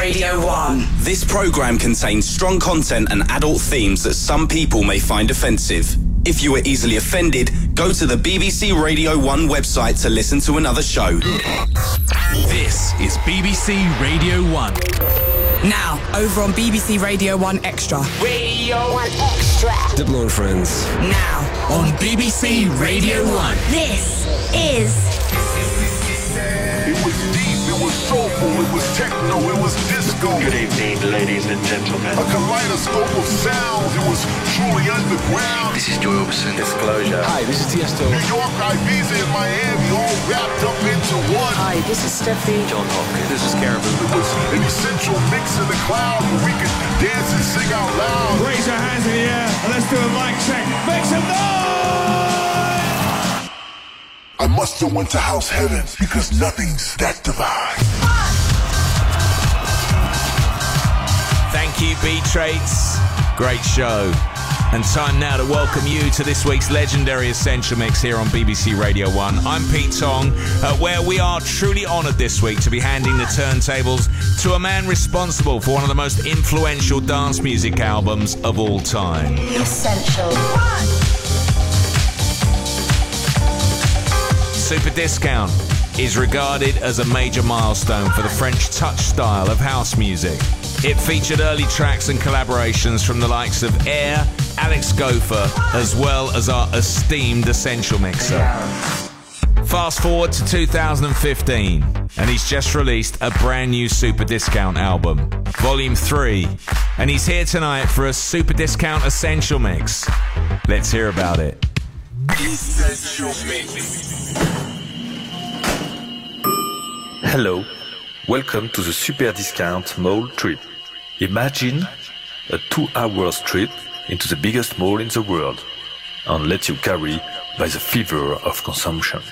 Radio 1. This program contains strong content and adult themes that some people may find offensive. If you are easily offended, go to the BBC Radio 1 website to listen to another show. This is BBC Radio 1. Now, over on BBC Radio 1 Extra. Radio 1 Extra. Diplo and Friends. Now, on BBC Radio 1. This is. Soulful, it was techno, it was disco. Good evening, ladies and gentlemen. A kaleidoscope of sounds, it was truly underground. This is Joy Orbison. Disclosure. Hi, this is Tiesto. New York, Ibiza, and Miami all wrapped up into one. Hi, this is Steffi. Jon Hopkins. This is Caribou. It was an essential mix in the cloud where we could dance and sing out loud. Raise your hands in the air and let's do a mic check. Make some noise! I must have went to house heaven because nothing's that divine. Thank you, B Traits. Great show. And time now to welcome you to this week's legendary Essential Mix here on BBC Radio 1. I'm Pete Tong, uh, where we are truly honoured this week to be handing the turntables to a man responsible for one of the most influential dance music albums of all time. Essential. Super Discount is regarded as a major milestone for the French touch style of house music. It featured early tracks and collaborations from the likes of Air, Alex Gopher, as well as our esteemed Essential Mixer. Fast forward to 2015, and he's just released a brand new Super Discount album, Volume 3, and he's here tonight for a Super Discount Essential Mix. Let's hear about it. Hello, welcome to the Super Discount Mall trip. Imagine a two hours trip into the biggest mall in the world and let you carry by the fever of consumption.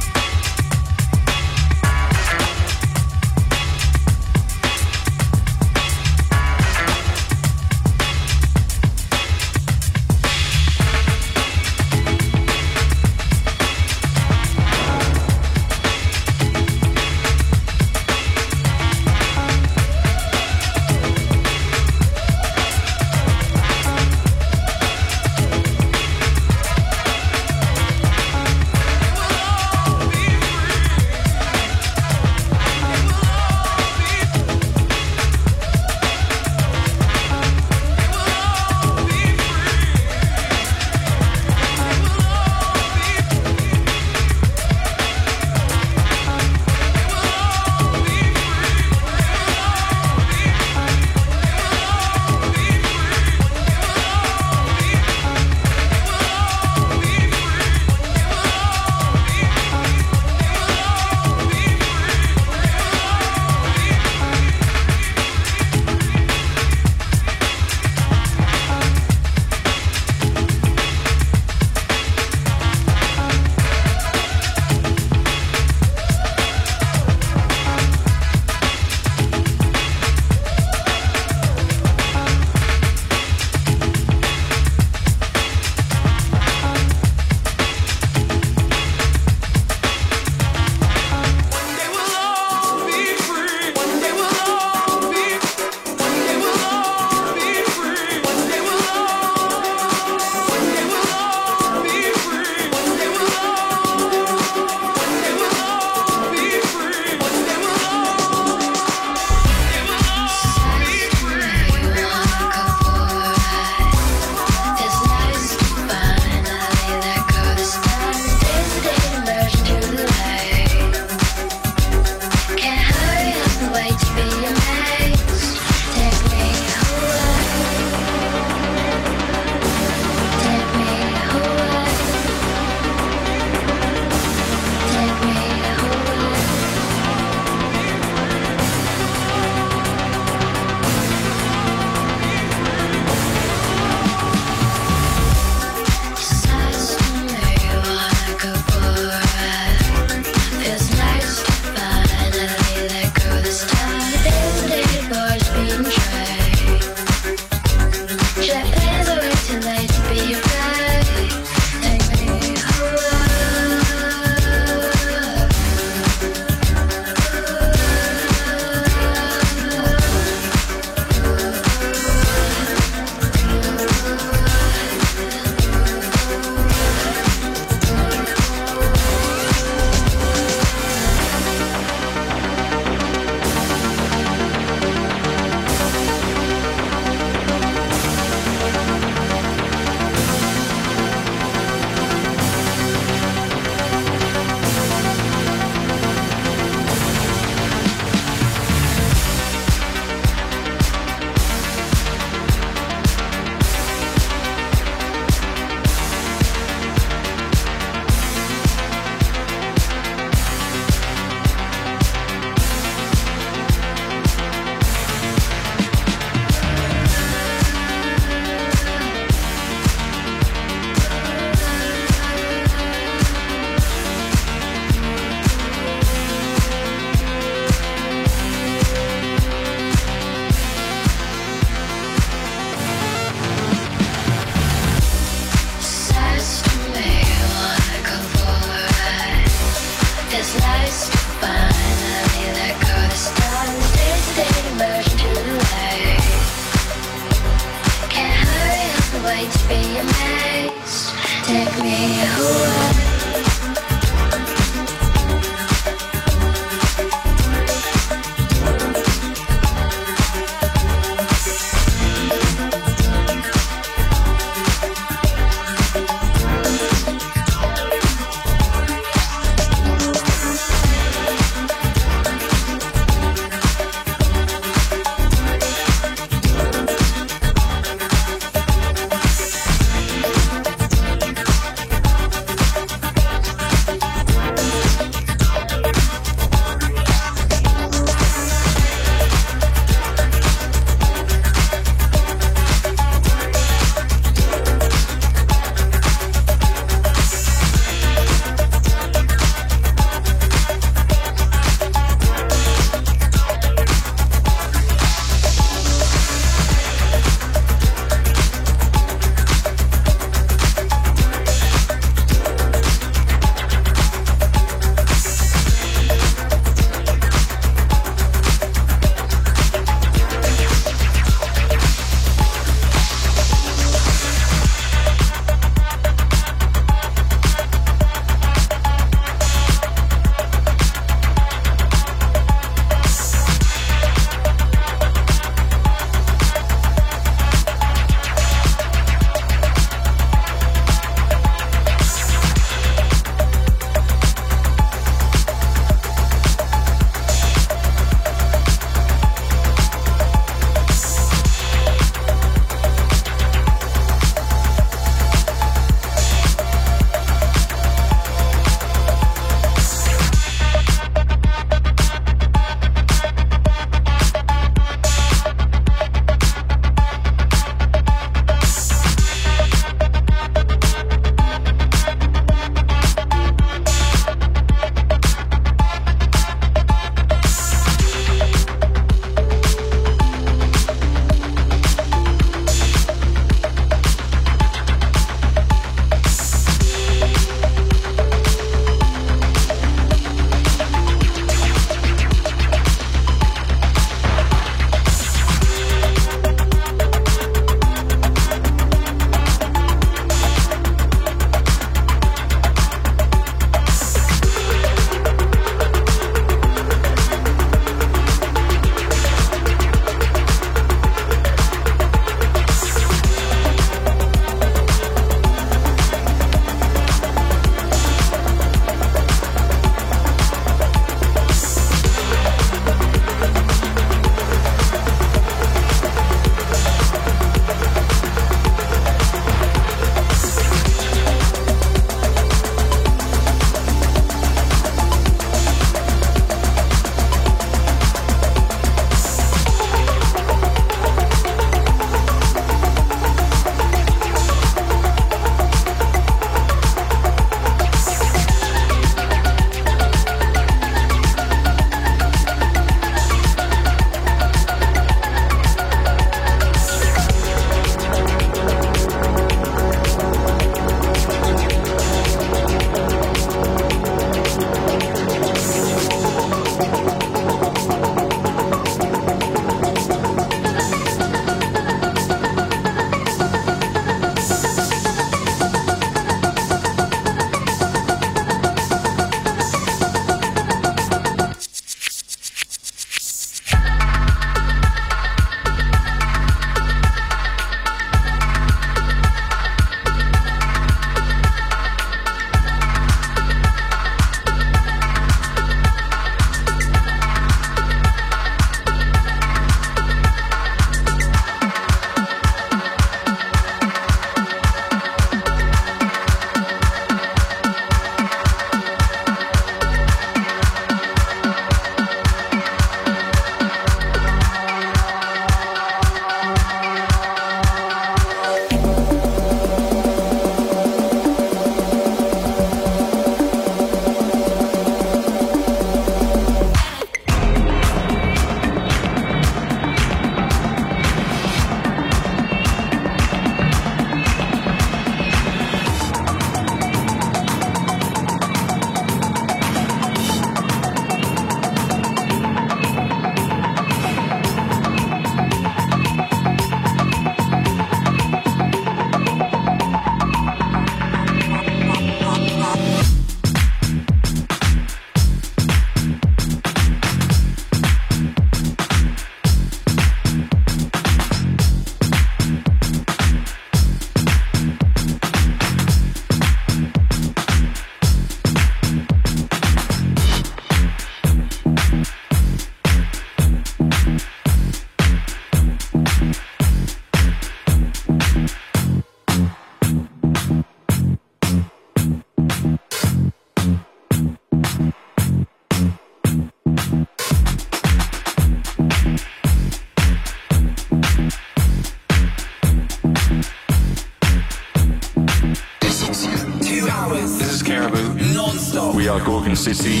City.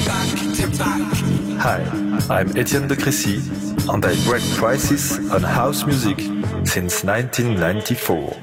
Hi, I'm Etienne de Crécy, and I break prices on house music since 1994.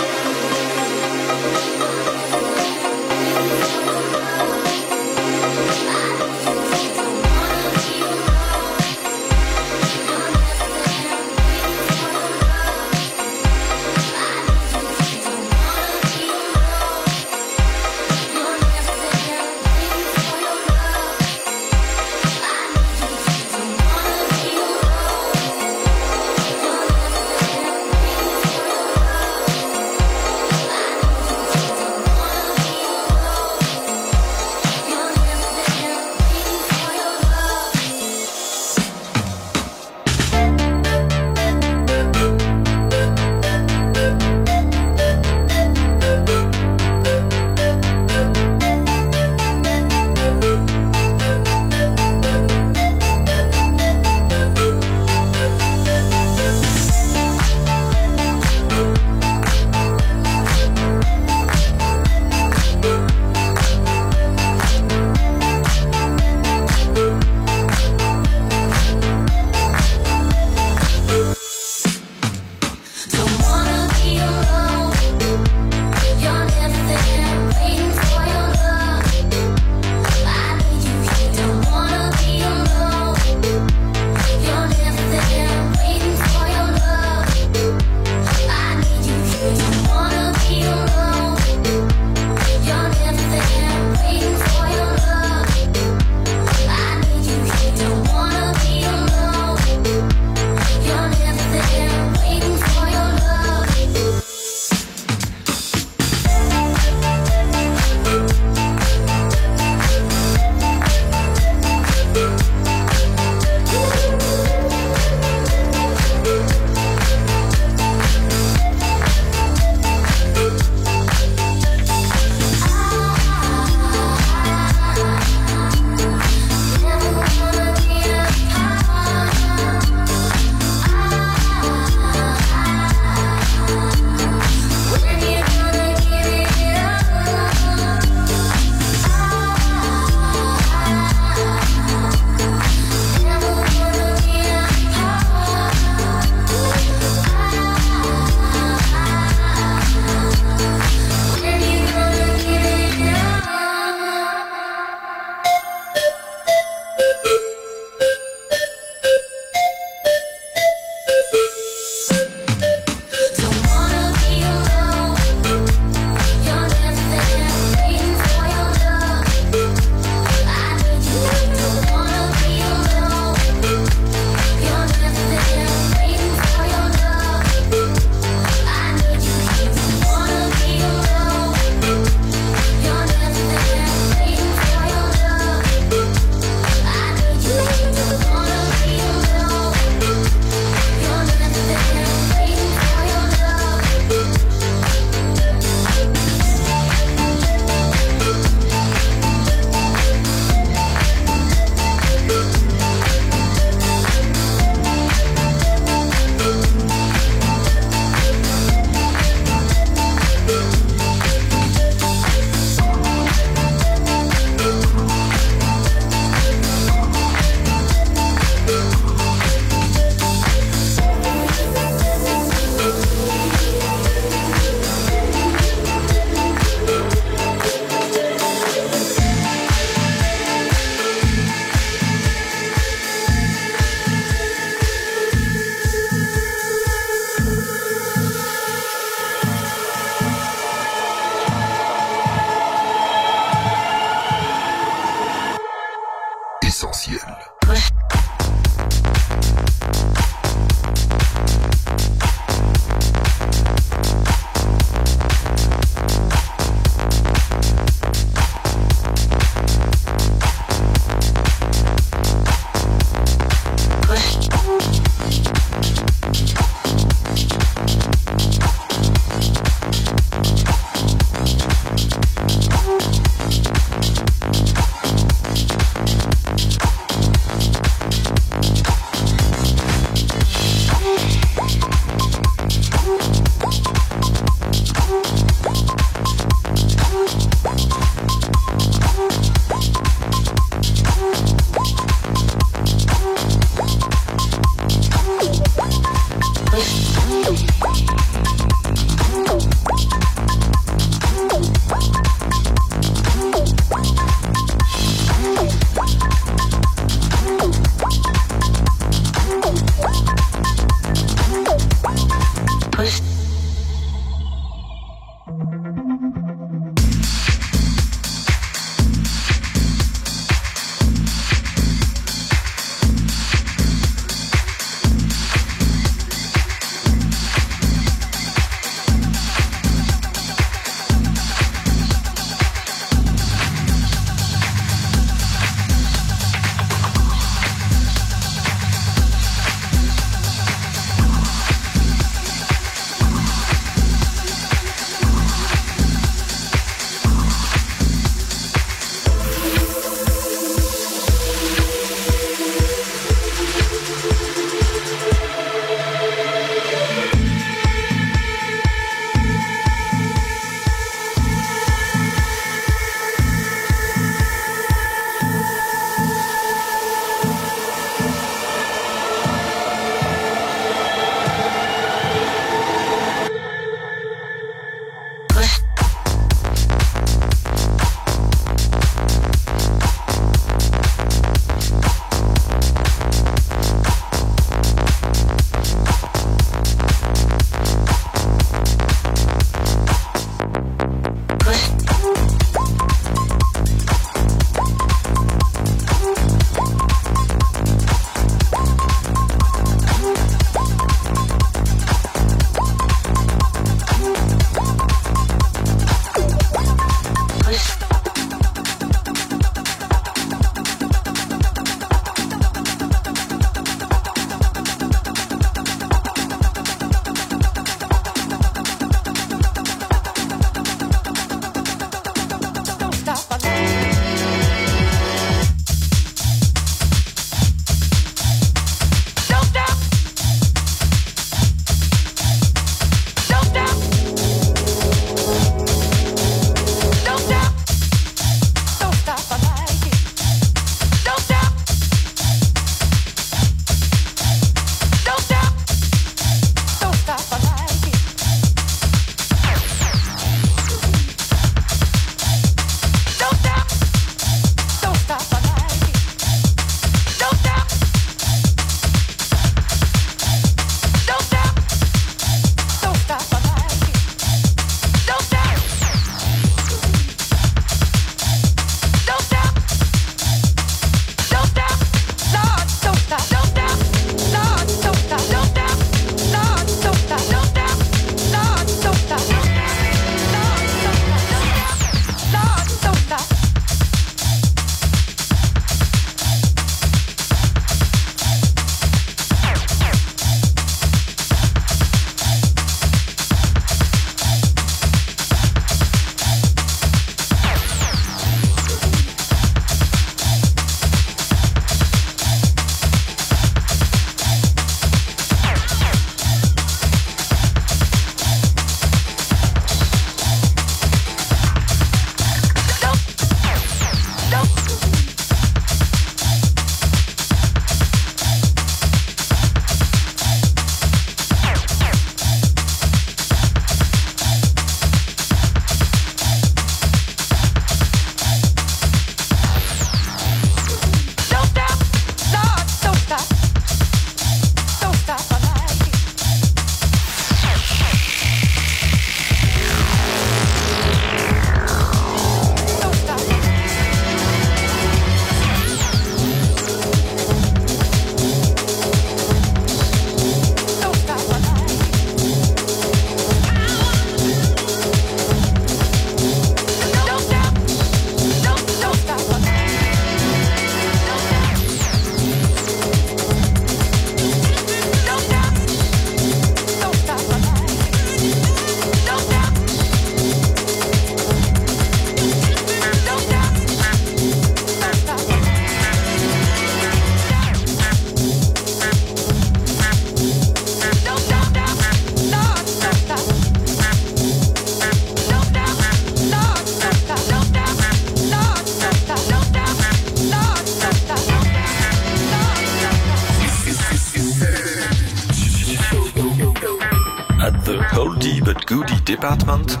Goody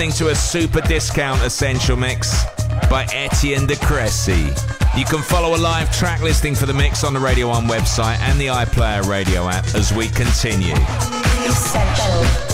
listening to a super discount essential mix by Etienne de Crécy. You can follow a live track listing for the mix on the Radio 1 website and the iPlayer radio app as we continue. Essential.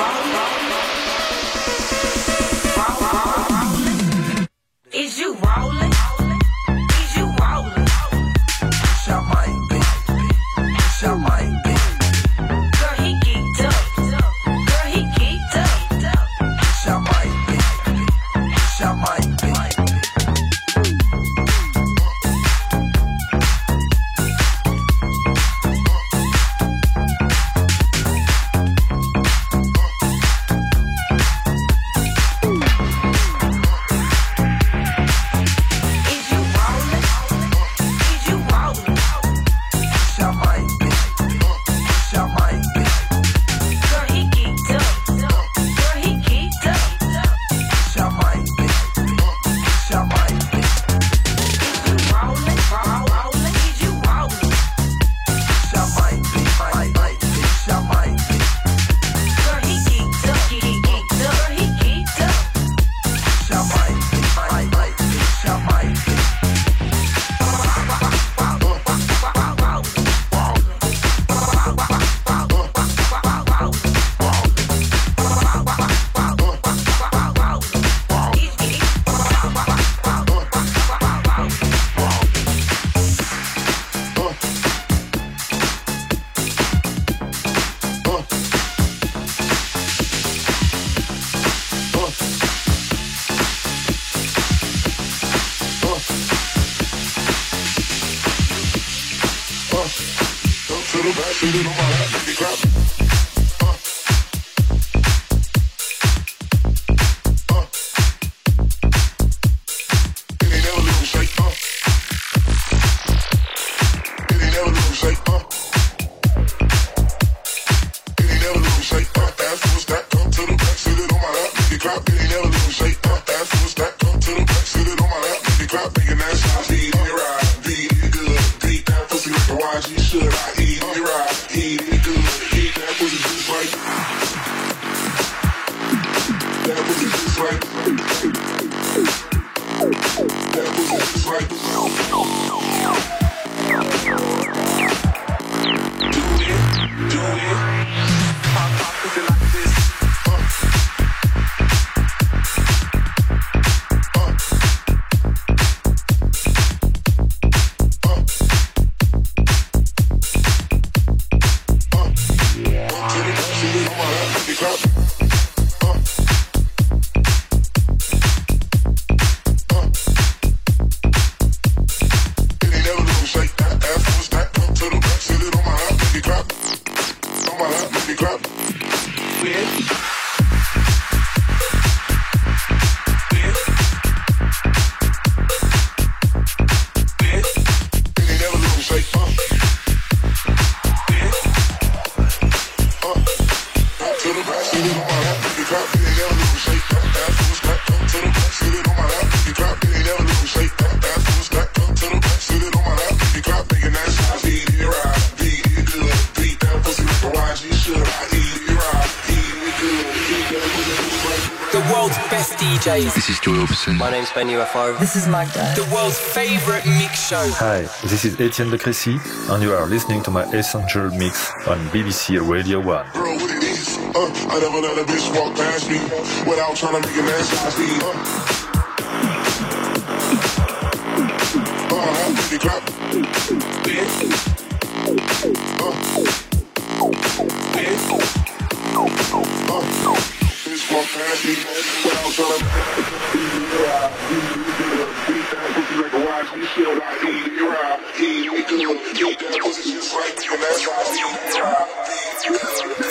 Bye. DJs. This is Joy Orbison. My name's Ben UFO. This is Magda. The world's favorite mix show. Hi, this is Etienne de Crécy, and you are listening to my Essential Mix on BBC Radio 1. girl what it is. Uh, I never let a bitch walk past me without trying to make an ass out me. Uh, uh, make it clap. Yeah. Uh, yeah. Uh, Eat that pussy just like you, that's how you.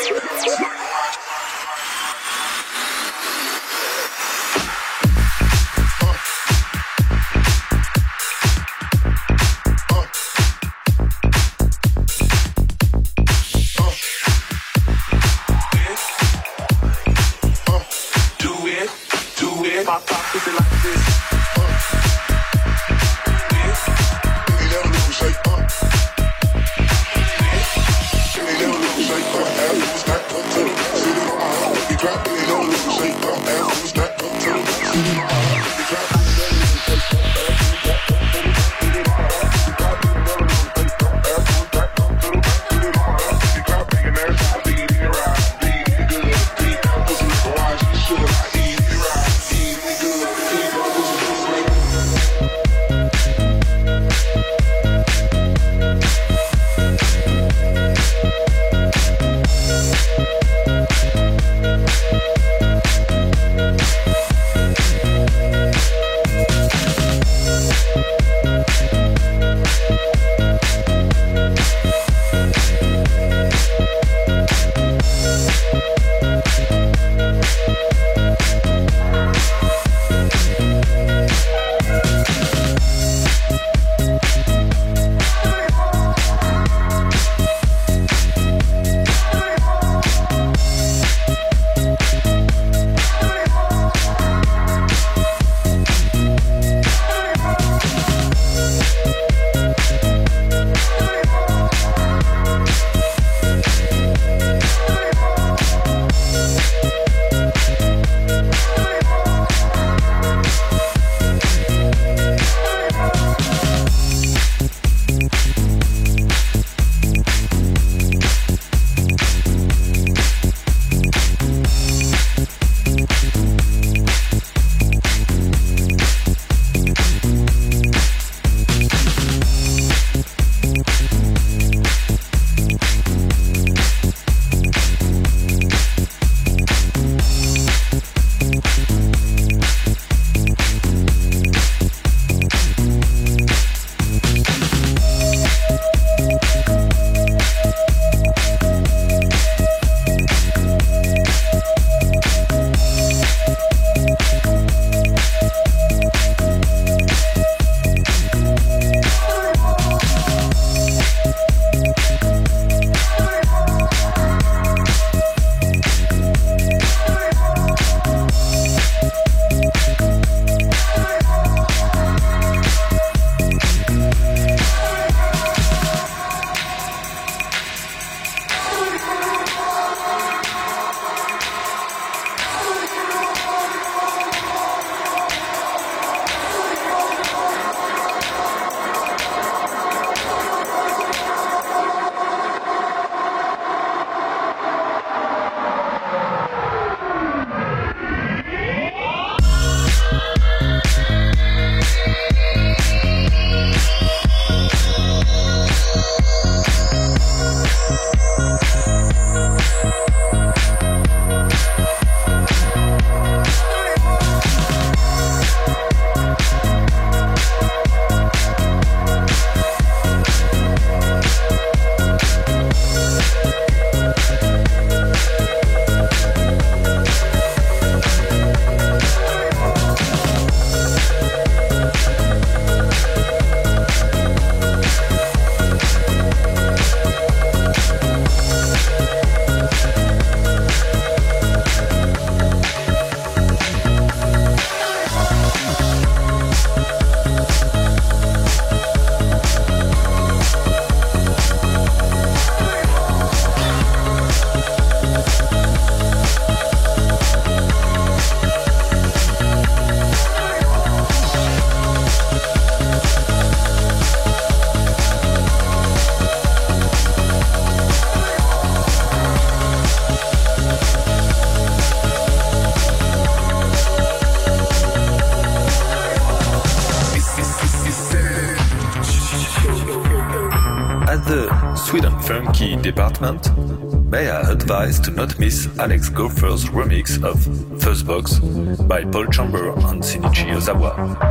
May I advise to not miss Alex Gopher's remix of Fuzzbox by Paul Chamber and Shinichi Osawa.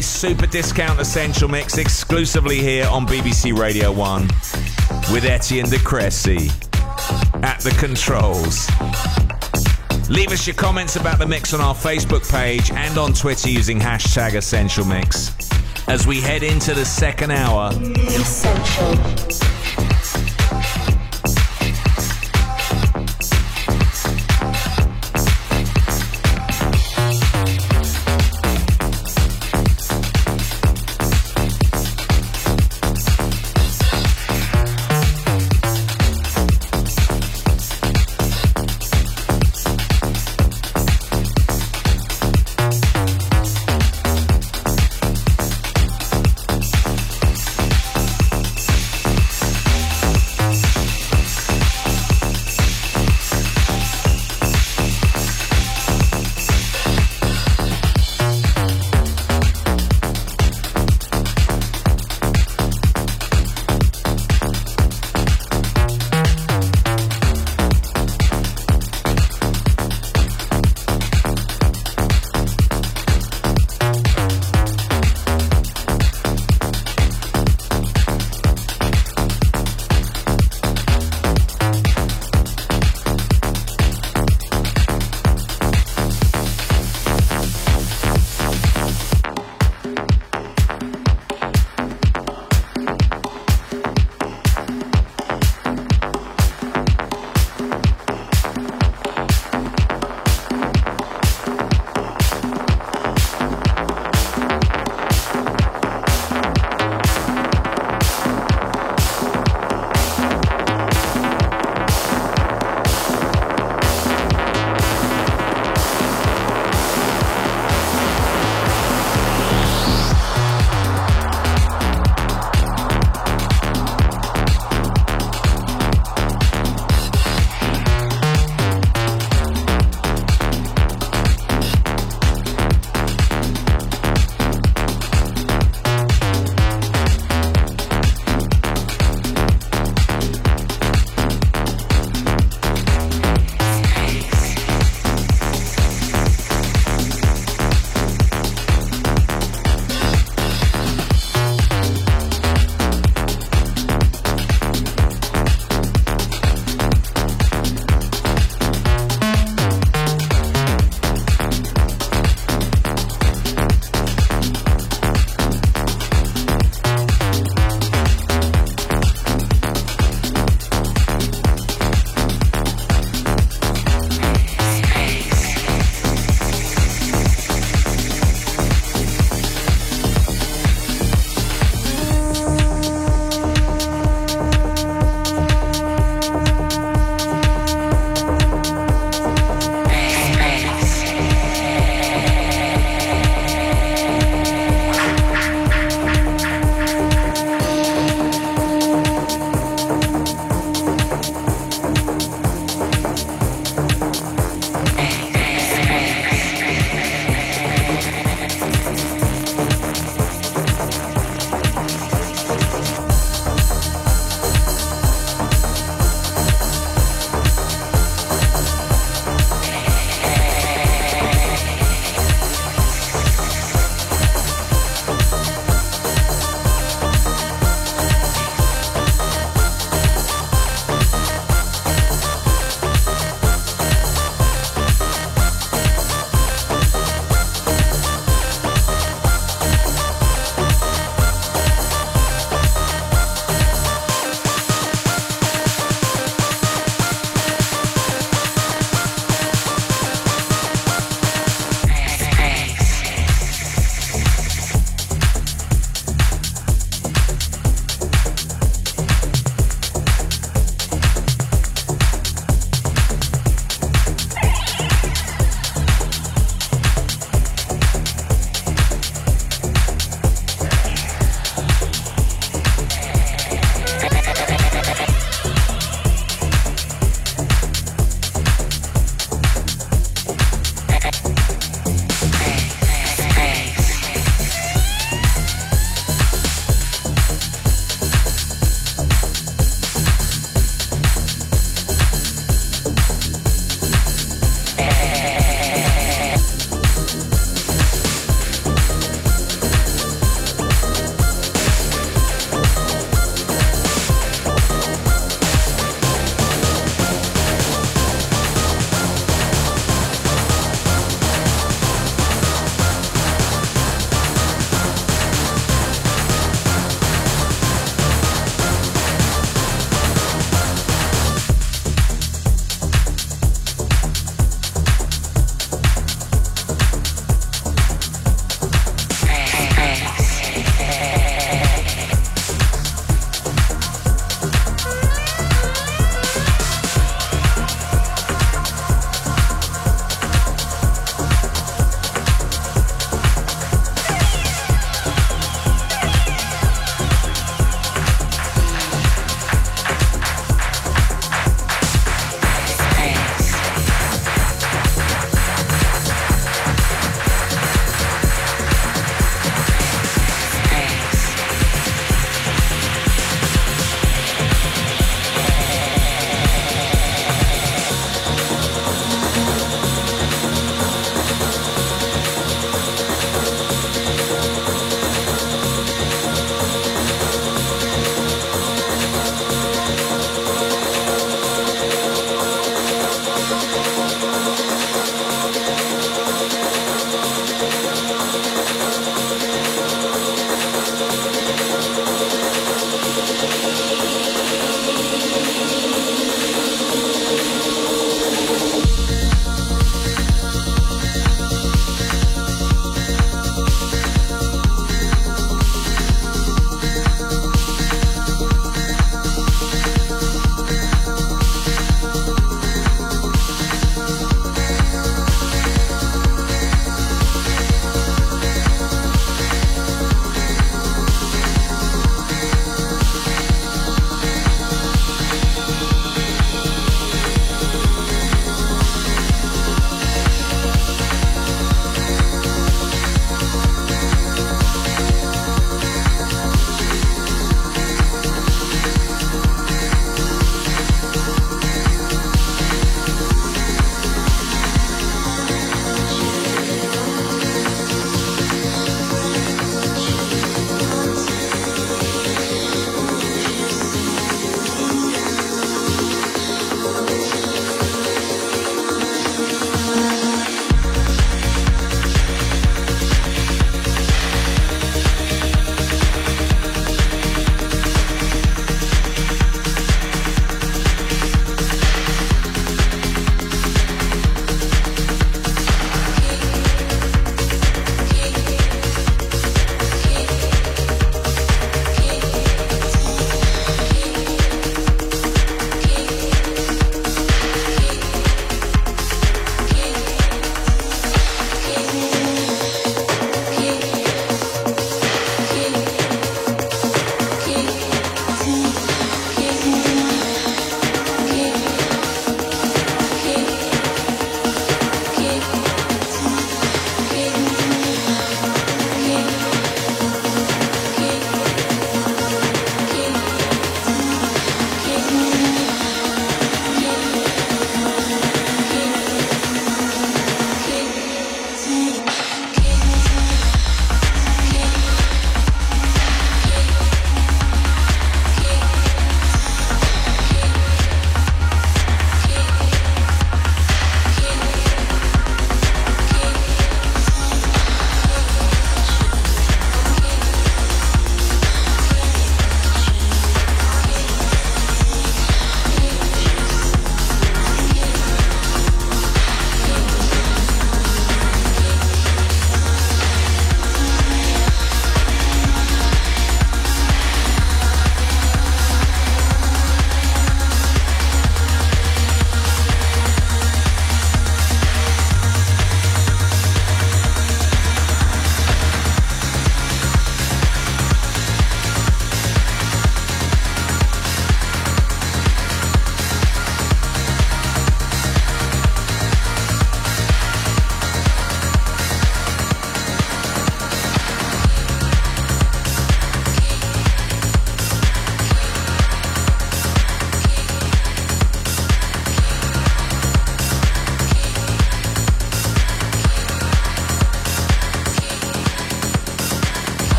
Super discount essential mix exclusively here on BBC Radio 1 with Etienne de Crécy at the controls. Leave us your comments about the mix on our Facebook page and on Twitter using hashtag Essential Mix as we head into the second hour. Essential.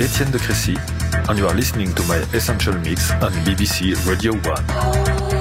Etienne de Crécy, and you are listening to my Essential Mix on BBC Radio 1.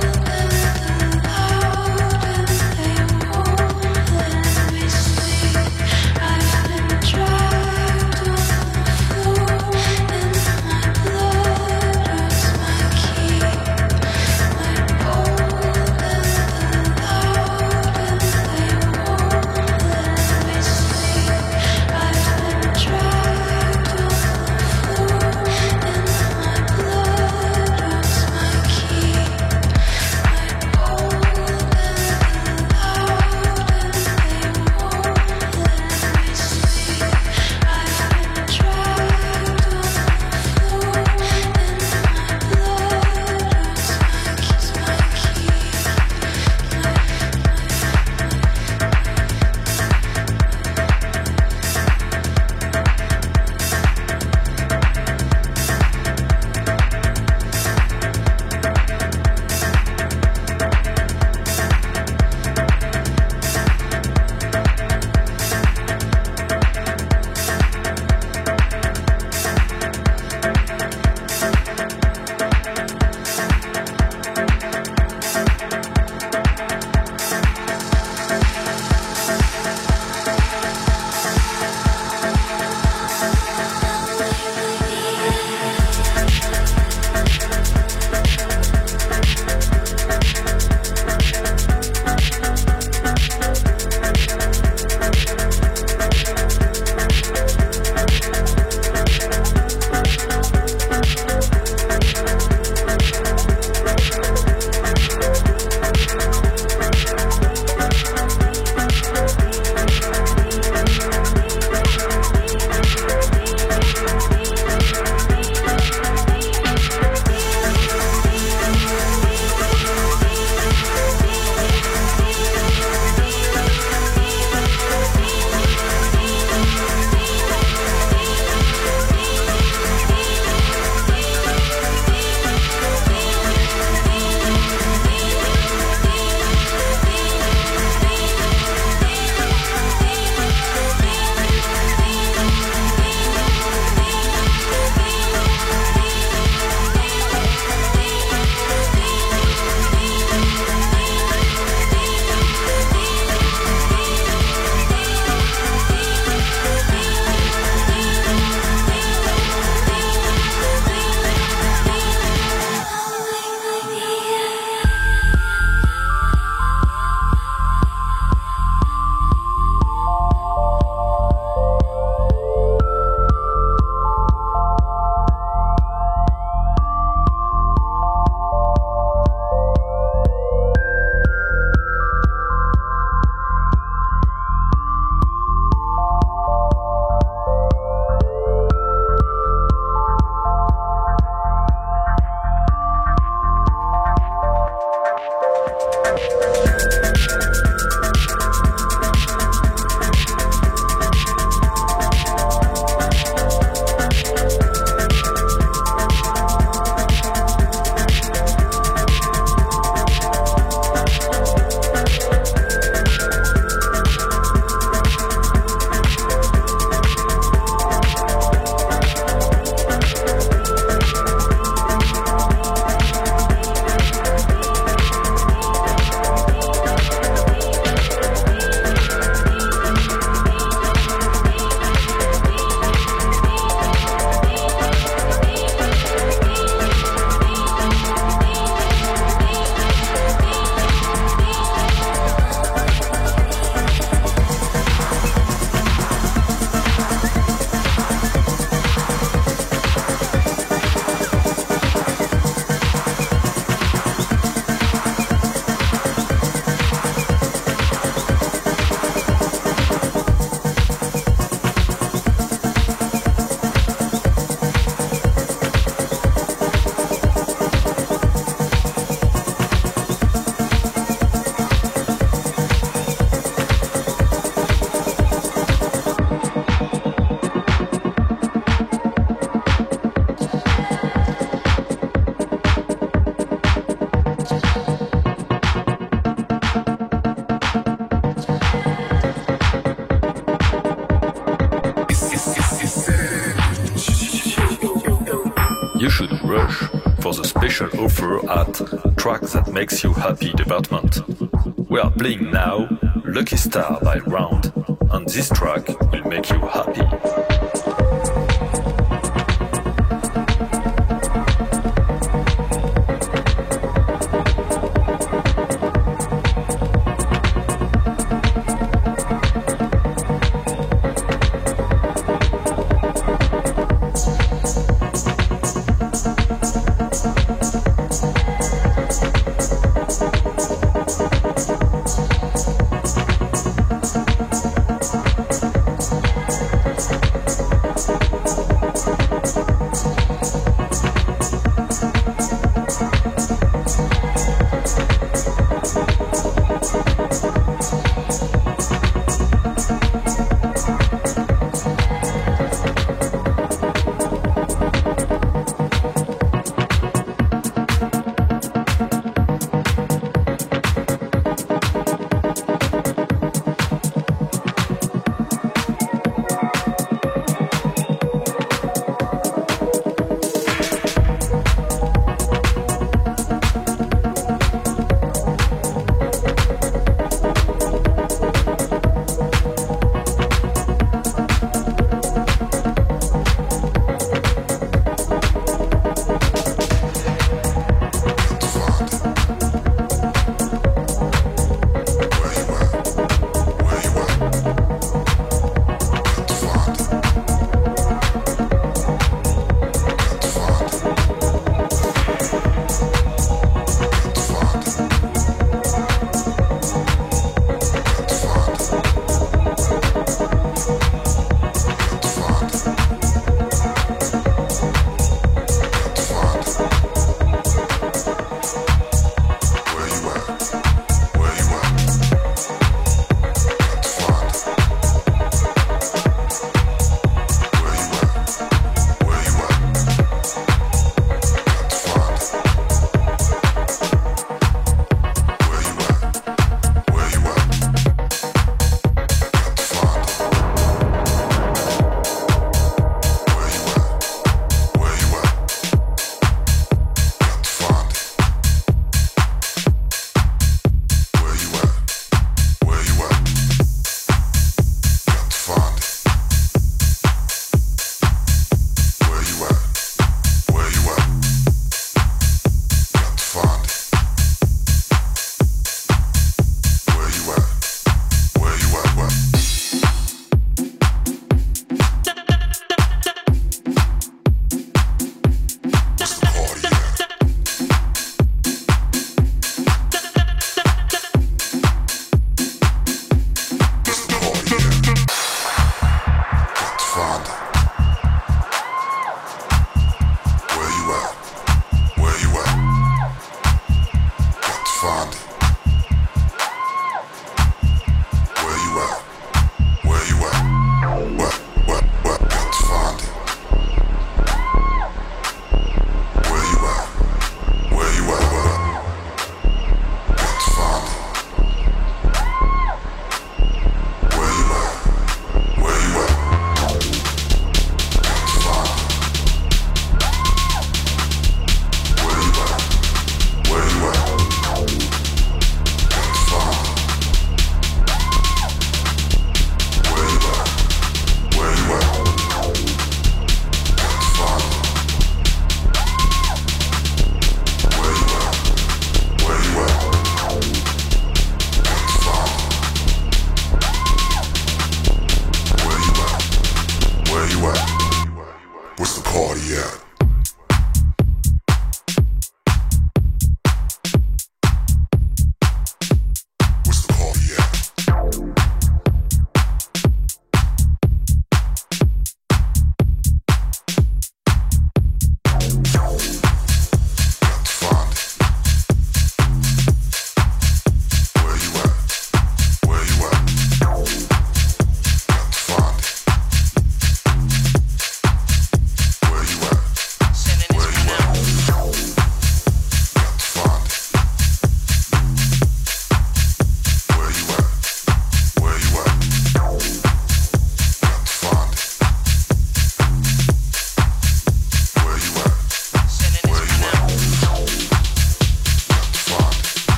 Special offer at Track That Makes You Happy department. We are playing now Lucky Star by Round, and this track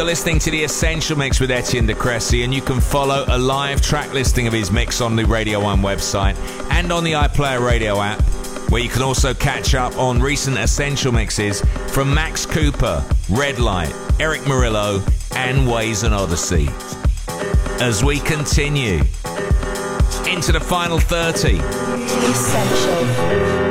You're listening to the Essential Mix with Etienne de Crécy, and you can follow a live track listing of his mix on the Radio 1 website and on the iPlayer Radio app, where you can also catch up on recent Essential Mixes from Max Cooper, Red Light, Erick Morillo, and Waze and Odyssey. As we continue into the final 30. Essential.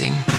Amazing.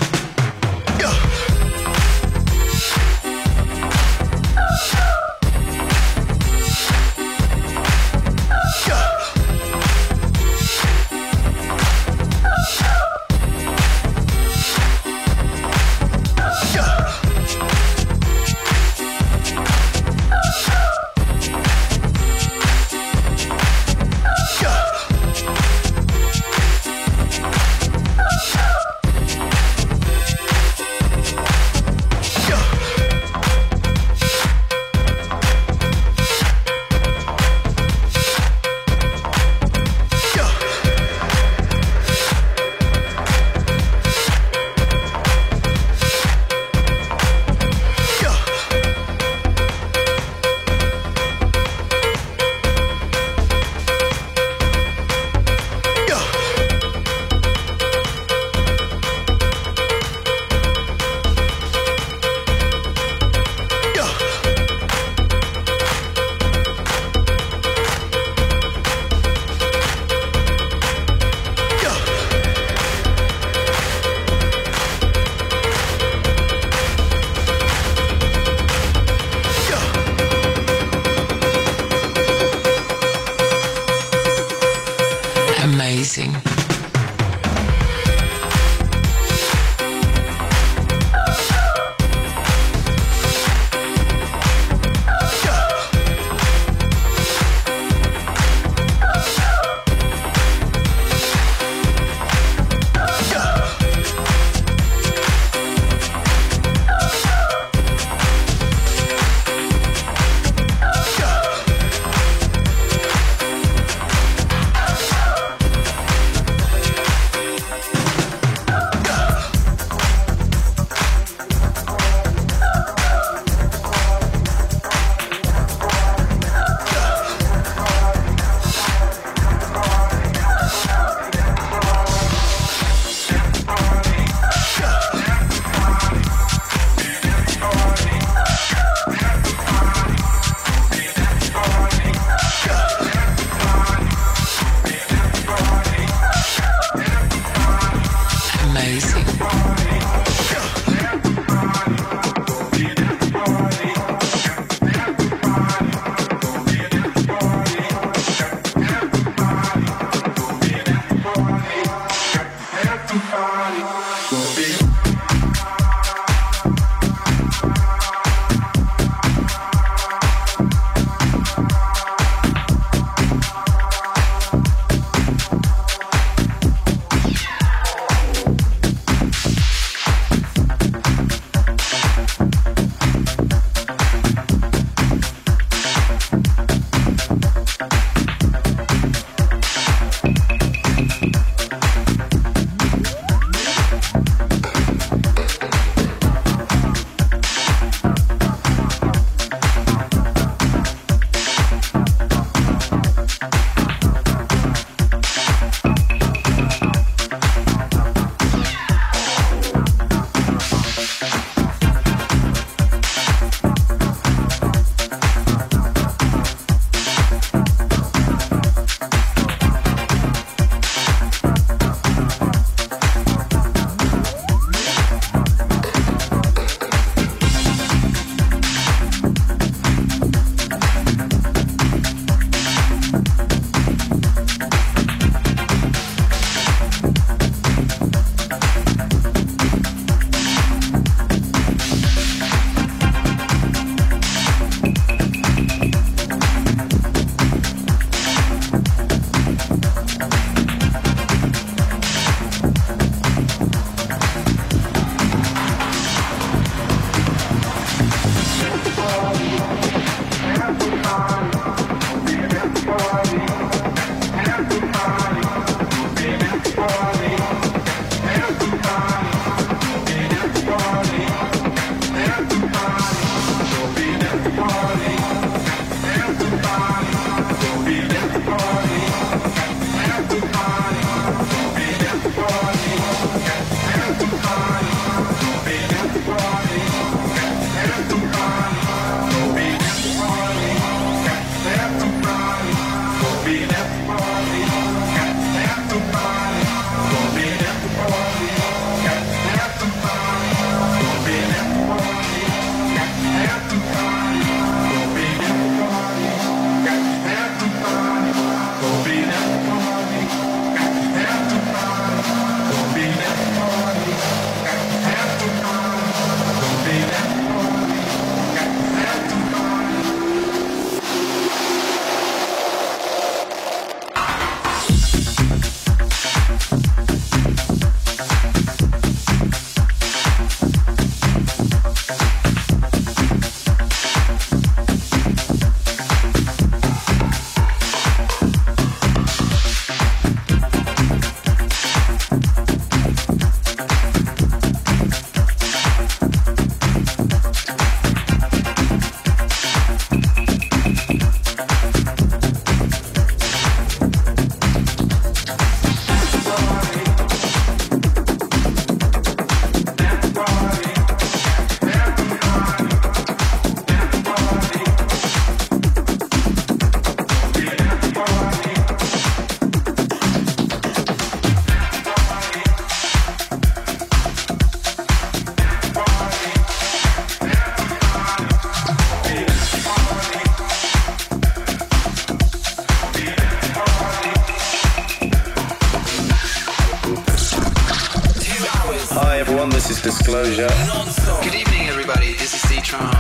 This is Disclosure. Good evening, everybody. This is D-Tron.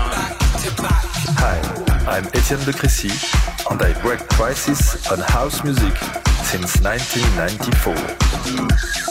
Hi, I'm Etienne de Crécy, and I break prices on house music since 1994.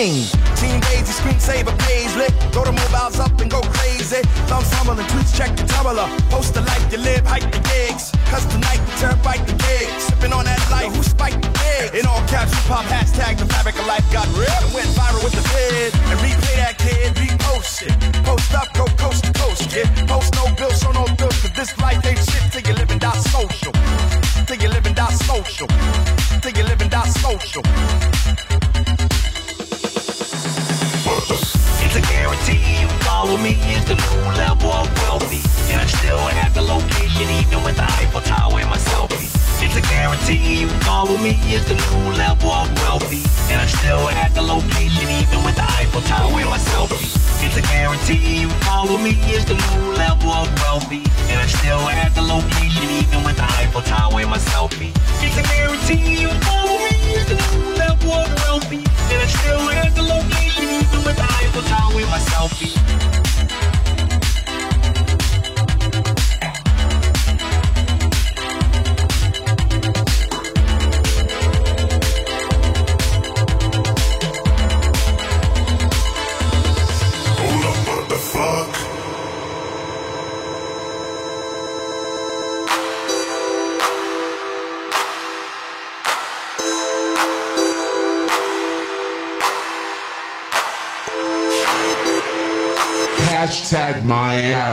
Team. Team Daisy, screensaver,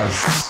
my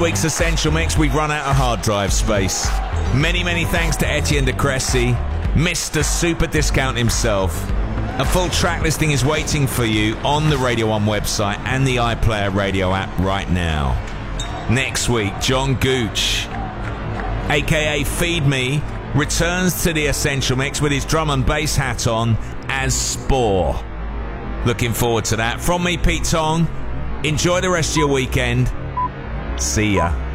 week's Essential Mix. We've run out of hard drive space. Many, many thanks to Etienne de Crécy, Mr. Super Discount himself. A full track listing is waiting for you on the Radio 1 website and the iPlayer radio app right now. Next week, Jon Gooch, aka Feed Me, returns to the Essential Mix with his drum and bass hat on as Spor. Looking forward to that. From me, Pete Tong, enjoy the rest of your weekend. See ya.